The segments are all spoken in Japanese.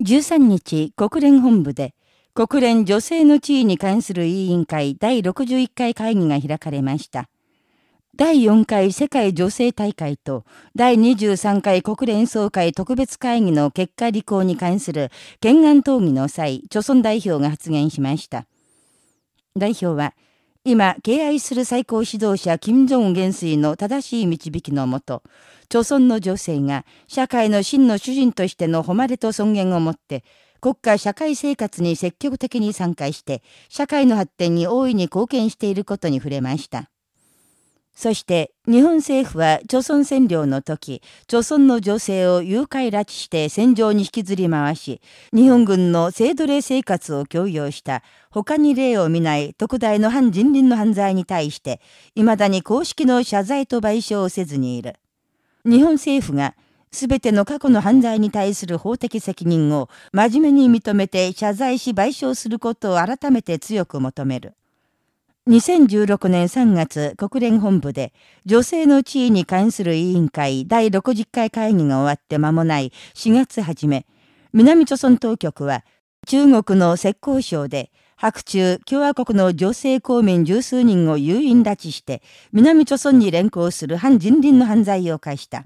13日、国連本部で、国連女性の地位に関する委員会第61回会議が開かれました。第4回世界女性大会と第23回国連総会特別会議の結果履行に関する懸案討議の際、著村代表が発言しました。代表は、今、敬愛する最高指導者金正恩元帥の正しい導きのもと、朝村の女性が社会の真の主人としての誉れと尊厳を持って、国家社会生活に積極的に参加して、社会の発展に大いに貢献していることに触れました。そして、日本政府は、朝鮮占領の時、朝鮮の女性を誘拐拉致して戦場に引きずり回し、日本軍の性奴隷生活を強要した、他に例を見ない特大の反人倫の犯罪に対して、未だに公式の謝罪と賠償をせずにいる。日本政府が、すべての過去の犯罪に対する法的責任を真面目に認めて謝罪し賠償することを改めて強く求める。2016年3月国連本部で女性の地位に関する委員会第60回会議が終わって間もない4月初め、南朝鮮当局は中国の浙江省で白中共和国の女性公民十数人を誘引拉致して南朝鮮に連行する反人倫の犯罪を犯した。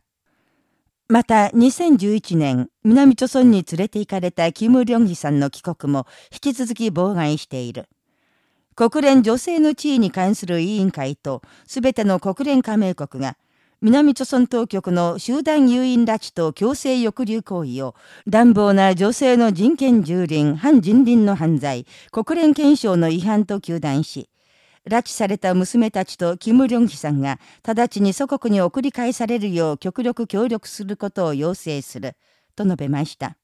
また2011年、南朝鮮に連れて行かれたキム・リョンヒさんの帰国も引き続き妨害している。国連女性の地位に関する委員会と、すべての国連加盟国が、南朝鮮当局の集団誘引拉致と強制抑留行為を、乱暴な女性の人権蹂躙、反人倫の犯罪、国連憲章の違反と糾弾し、拉致された娘たちとキム・リョンヒさんが直ちに祖国に送り返されるよう極力協力することを要請する、と述べました。